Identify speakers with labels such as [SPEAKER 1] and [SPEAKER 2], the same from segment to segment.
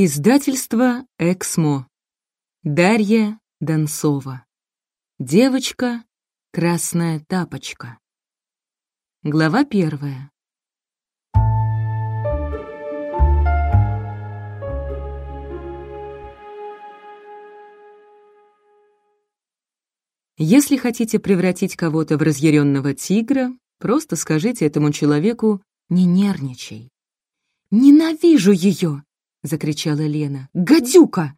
[SPEAKER 1] Издательство «Эксмо». Дарья Донцова. Девочка, красная тапочка. Глава первая. Если хотите превратить кого-то в разъяренного тигра, просто скажите этому человеку «не нервничай». «Ненавижу ее!» — закричала Лена. «Гадюка!»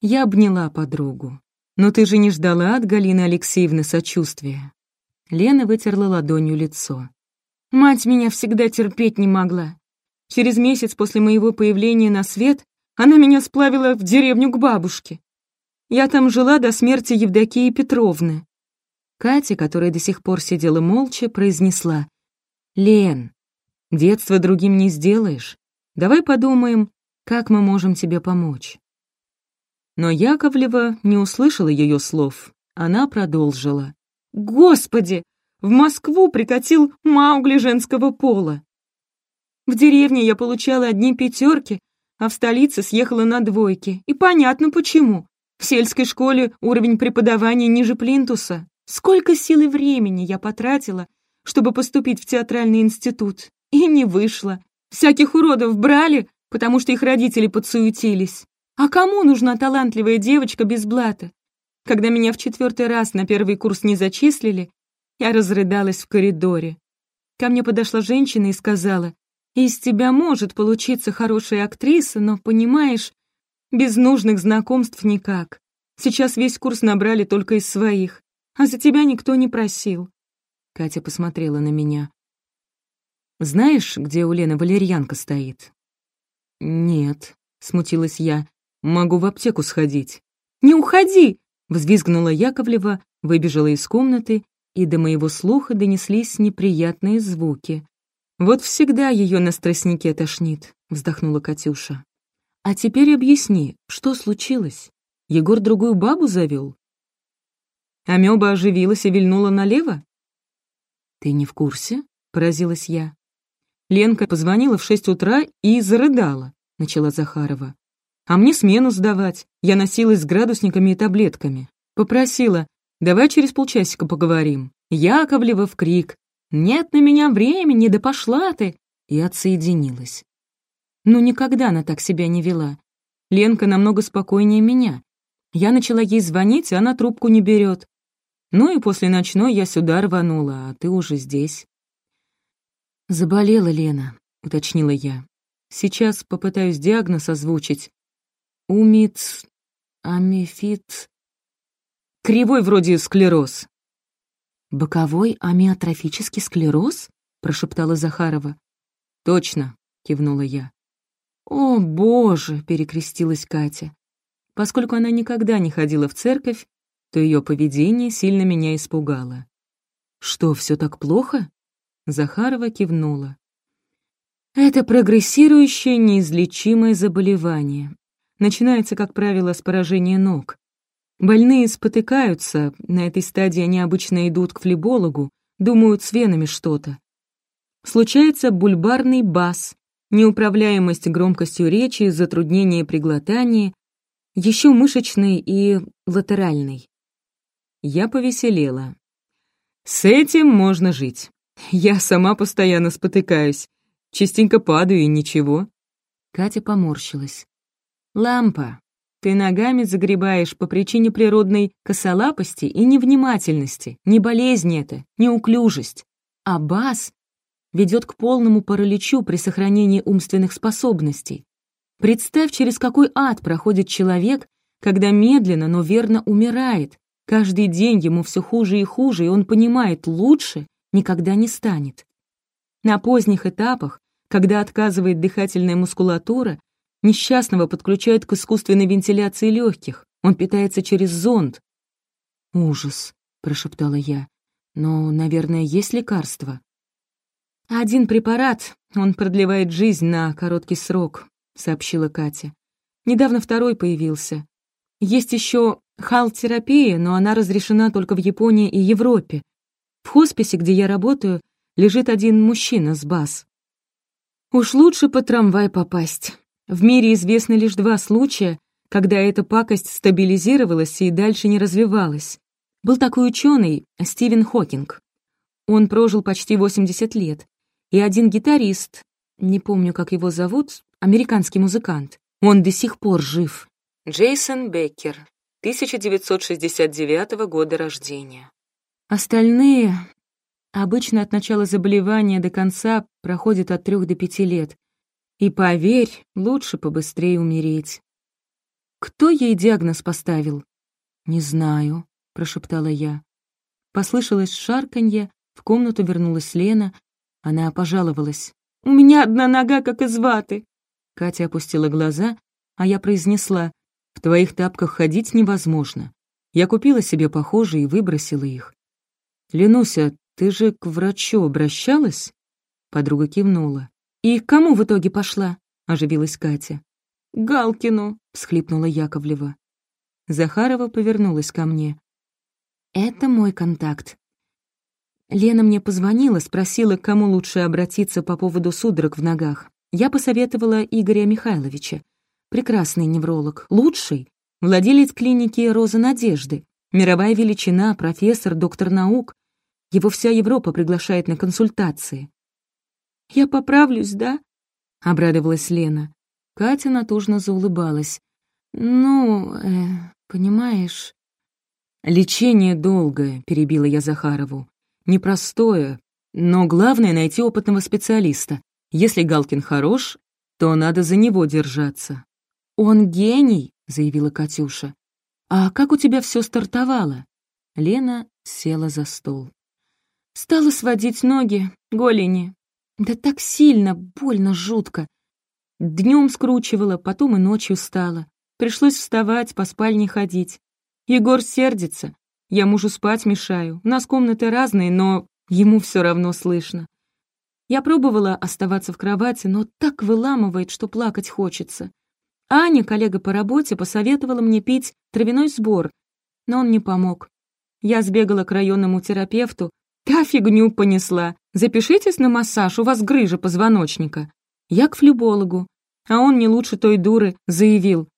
[SPEAKER 1] Я обняла подругу. «Но ты же не ждала от Галины Алексеевны сочувствия?» Лена вытерла ладонью лицо. «Мать меня всегда терпеть не могла. Через месяц после моего появления на свет она меня сплавила в деревню к бабушке. Я там жила до смерти Евдокии Петровны». Катя, которая до сих пор сидела молча, произнесла. «Лен, детство другим не сделаешь. Давай подумаем, как мы можем тебе помочь?» Но Яковлева не услышала ее слов. Она продолжила. «Господи! В Москву прикатил Маугли женского пола. В деревне я получала одни пятерки, а в столице съехала на двойки. И понятно почему. В сельской школе уровень преподавания ниже плинтуса. Сколько сил и времени я потратила, чтобы поступить в театральный институт. И не вышло. Всяких уродов брали, потому что их родители подсуетились. А кому нужна талантливая девочка без блата? Когда меня в четвертый раз на первый курс не зачислили, я разрыдалась в коридоре. Ко мне подошла женщина и сказала, «Из тебя может получиться хорошая актриса, но, понимаешь, без нужных знакомств никак. Сейчас весь курс набрали только из своих, а за тебя никто не просил». Катя посмотрела на меня. «Знаешь, где у Лены валерьянка стоит?» «Нет», — смутилась я, — «могу в аптеку сходить». «Не уходи!» — взвизгнула Яковлева, выбежала из комнаты, и до моего слуха донеслись неприятные звуки. «Вот всегда ее на страстнике тошнит», — вздохнула Катюша. «А теперь объясни, что случилось? Егор другую бабу завел?» Амеба оживилась и вильнула налево? «Ты не в курсе?» — поразилась я. Ленка позвонила в шесть утра и зарыдала, начала Захарова. А мне смену сдавать. Я носилась с градусниками и таблетками. Попросила, давай через полчасика поговорим. Яковлева в крик. Нет на меня времени, да пошла ты. И отсоединилась. Ну, никогда она так себя не вела. Ленка намного спокойнее меня. Я начала ей звонить, а она трубку не берет. Ну и после ночной я сюда рванула, а ты уже здесь. «Заболела Лена», — уточнила я. «Сейчас попытаюсь диагноз озвучить. Умиц... амифит... Кривой вроде склероз». «Боковой амиотрофический склероз?» — прошептала Захарова. «Точно», — кивнула я. «О, боже!» — перекрестилась Катя. Поскольку она никогда не ходила в церковь, то ее поведение сильно меня испугало. «Что, все так плохо?» Захарова кивнула. Это прогрессирующее неизлечимое заболевание. Начинается, как правило, с поражения ног. Больные спотыкаются, на этой стадии они обычно идут к флебологу, думают с венами что-то. Случается бульбарный бас, неуправляемость громкостью речи, затруднение при глотании, еще мышечный и латеральный. Я повеселела. С этим можно жить. Я сама постоянно спотыкаюсь. Частенько падаю и ничего. Катя поморщилась. Лампа, ты ногами загребаешь по причине природной косолапости и невнимательности. Не болезнь это, неуклюжесть. А бас ведет к полному параличу при сохранении умственных способностей. Представь, через какой ад проходит человек, когда медленно, но верно умирает. Каждый день ему все хуже и хуже, и он понимает, лучше никогда не станет. На поздних этапах, когда отказывает дыхательная мускулатура, несчастного подключают к искусственной вентиляции легких. Он питается через зонд. «Ужас», — прошептала я. «Но, наверное, есть лекарство?» «Один препарат, он продлевает жизнь на короткий срок», — сообщила Катя. «Недавно второй появился. Есть еще хал-терапия, но она разрешена только в Японии и Европе. В хосписе, где я работаю, лежит один мужчина с БАС. Уж лучше по трамвай попасть. В мире известно лишь два случая, когда эта пакость стабилизировалась и дальше не развивалась. Был такой ученый Стивен Хокинг. Он прожил почти 80 лет. И один гитарист, не помню, как его зовут, американский музыкант, он до сих пор жив. Джейсон Беккер, 1969 года рождения. Остальные обычно от начала заболевания до конца проходят от трех до пяти лет. И поверь, лучше побыстрее умереть. Кто ей диагноз поставил? Не знаю, прошептала я. Послышалось шарканье, в комнату вернулась Лена. Она пожаловалась. «У меня одна нога, как из ваты!» Катя опустила глаза, а я произнесла. «В твоих тапках ходить невозможно. Я купила себе похожие и выбросила их. Ленуся, ты же к врачу обращалась?» Подруга кивнула. «И к кому в итоге пошла?» — оживилась Катя. «Галкину», — всхлипнула Яковлева. Захарова повернулась ко мне. «Это мой контакт. Лена мне позвонила, спросила, к кому лучше обратиться по поводу судорог в ногах. Я посоветовала Игоря Михайловича. Прекрасный невролог, лучший, владелец клиники «Роза Надежды», мировая величина, профессор, доктор наук. Его вся Европа приглашает на консультации. «Я поправлюсь, да?» — обрадовалась Лена. Катя натужно заулыбалась. «Ну, э, понимаешь...» «Лечение долгое», — перебила я Захарову непростое, но главное — найти опытного специалиста. Если Галкин хорош, то надо за него держаться. «Он гений», — заявила Катюша. «А как у тебя все стартовало?» Лена села за стол. Стала сводить ноги, голени. Да так сильно, больно, жутко. Днем скручивала, потом и ночью стала. Пришлось вставать, по спальне ходить. Егор сердится. Я мужу спать мешаю. У нас комнаты разные, но ему все равно слышно. Я пробовала оставаться в кровати, но так выламывает, что плакать хочется. Аня, коллега по работе, посоветовала мне пить травяной сбор, но он не помог. Я сбегала к районному терапевту, та фигню понесла. Запишитесь на массаж, у вас грыжа позвоночника. Я к флебологу, а он не лучше той дуры заявил.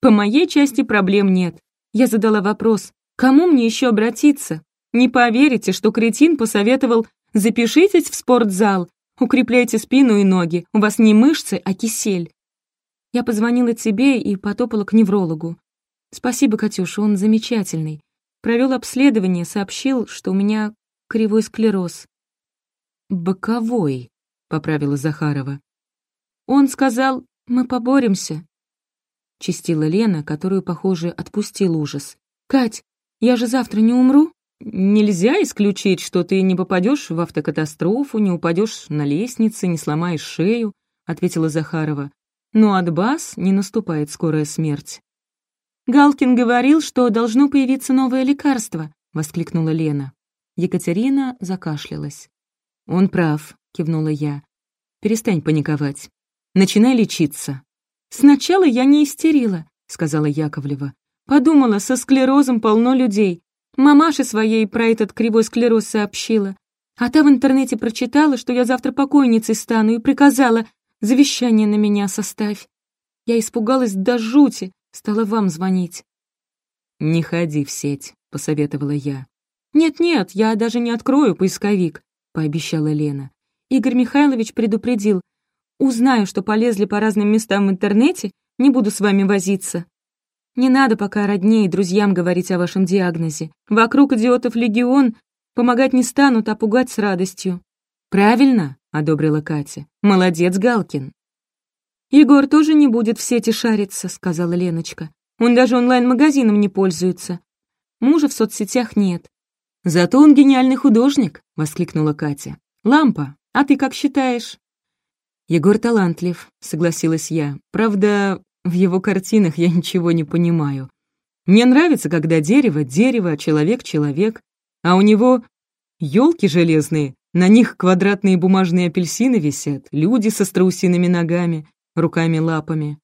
[SPEAKER 1] По моей части проблем нет. Я задала вопрос, Кому мне еще обратиться? Не поверите, что кретин посоветовал «запишитесь в спортзал, укрепляйте спину и ноги, у вас не мышцы, а кисель». Я позвонила тебе и потопала к неврологу. Спасибо, Катюша, он замечательный. Провел обследование, сообщил, что у меня кривой склероз. «Боковой», — поправила Захарова. Он сказал, мы поборемся. Чистила Лена, которую, похоже, отпустил ужас. «Кать, я же завтра не умру. Нельзя исключить, что ты не попадешь в автокатастрофу, не упадешь на лестнице, не сломаешь шею, ответила Захарова. Но от баз не наступает скорая смерть. Галкин говорил, что должно появиться новое лекарство, воскликнула Лена. Екатерина закашлялась. Он прав, кивнула я. Перестань паниковать. Начинай лечиться. Сначала я не истерила, сказала Яковлева. Подумала, со склерозом полно людей. Мамаше своей про этот кривой склероз сообщила. А та в интернете прочитала, что я завтра покойницей стану, и приказала «завещание на меня составь». Я испугалась до жути, стала вам звонить. «Не ходи в сеть», — посоветовала я. «Нет-нет, я даже не открою поисковик», — пообещала Лена. Игорь Михайлович предупредил. «Узнаю, что полезли по разным местам в интернете, не буду с вами возиться». Не надо пока роднее и друзьям говорить о вашем диагнозе. Вокруг идиотов легион, помогать не станут, а пугать с радостью». «Правильно», — одобрила Катя. «Молодец, Галкин». «Егор тоже не будет в сети шариться», — сказала Леночка. «Он даже онлайн-магазином не пользуется. Мужа в соцсетях нет». «Зато он гениальный художник», — воскликнула Катя. «Лампа, а ты как считаешь?» «Егор талантлив», — согласилась я. «Правда, в его картинах я ничего не понимаю. Мне нравится, когда дерево — дерево, человек — человек, а у него елки железные, на них квадратные бумажные апельсины висят, люди со страусиными ногами, руками-лапами.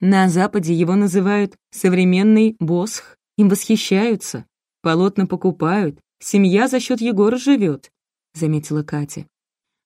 [SPEAKER 1] На Западе его называют «современный босх», им восхищаются, полотна покупают, семья за счет Егора живет, заметила Катя.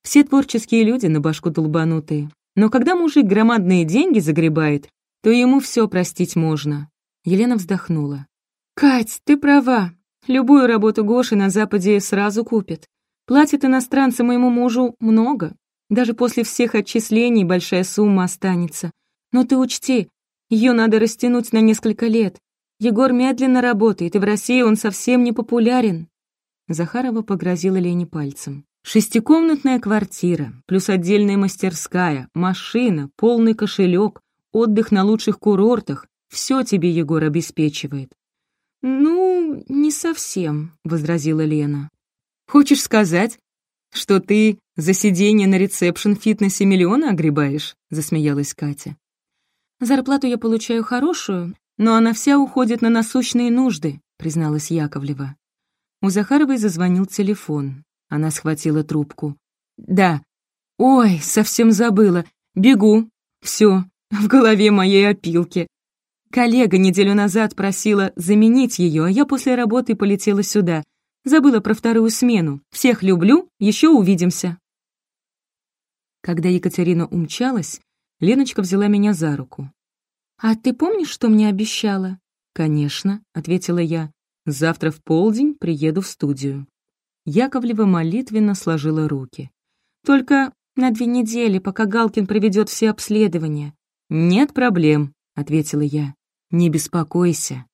[SPEAKER 1] Все творческие люди на башку долбанутые. Но когда мужик громадные деньги загребает, то ему все простить можно. Елена вздохнула. «Кать, ты права. Любую работу Гоши на Западе сразу купят. Платит иностранцам моему мужу много. Даже после всех отчислений большая сумма останется. Но ты учти, ее надо растянуть на несколько лет. Егор медленно работает, и в России он совсем не популярен». Захарова погрозила Лене пальцем. «Шестикомнатная квартира, плюс отдельная мастерская, машина, полный кошелек, отдых на лучших курортах. Все тебе Егор обеспечивает». «Ну, не совсем», — возразила Лена. «Хочешь сказать, что ты за сиденье на ресепшн фитнесе миллиона огребаешь?» — засмеялась Катя. «Зарплату я получаю хорошую, но она вся уходит на насущные нужды», — призналась Яковлева. У Захаровой зазвонил телефон. Она схватила трубку. «Да. Ой, совсем забыла. Бегу. Все, в голове моей опилки. Коллега неделю назад просила заменить ее, а я после работы полетела сюда. Забыла про вторую смену. Всех люблю, еще увидимся». Когда Екатерина умчалась, Леночка взяла меня за руку. «А ты помнишь, что мне обещала?» «Конечно», — ответила я. «Завтра в полдень приеду в студию». Яковлева молитвенно сложила руки. «Только на две недели, пока Галкин проведет все обследования». «Нет проблем», — ответила я. «Не беспокойся».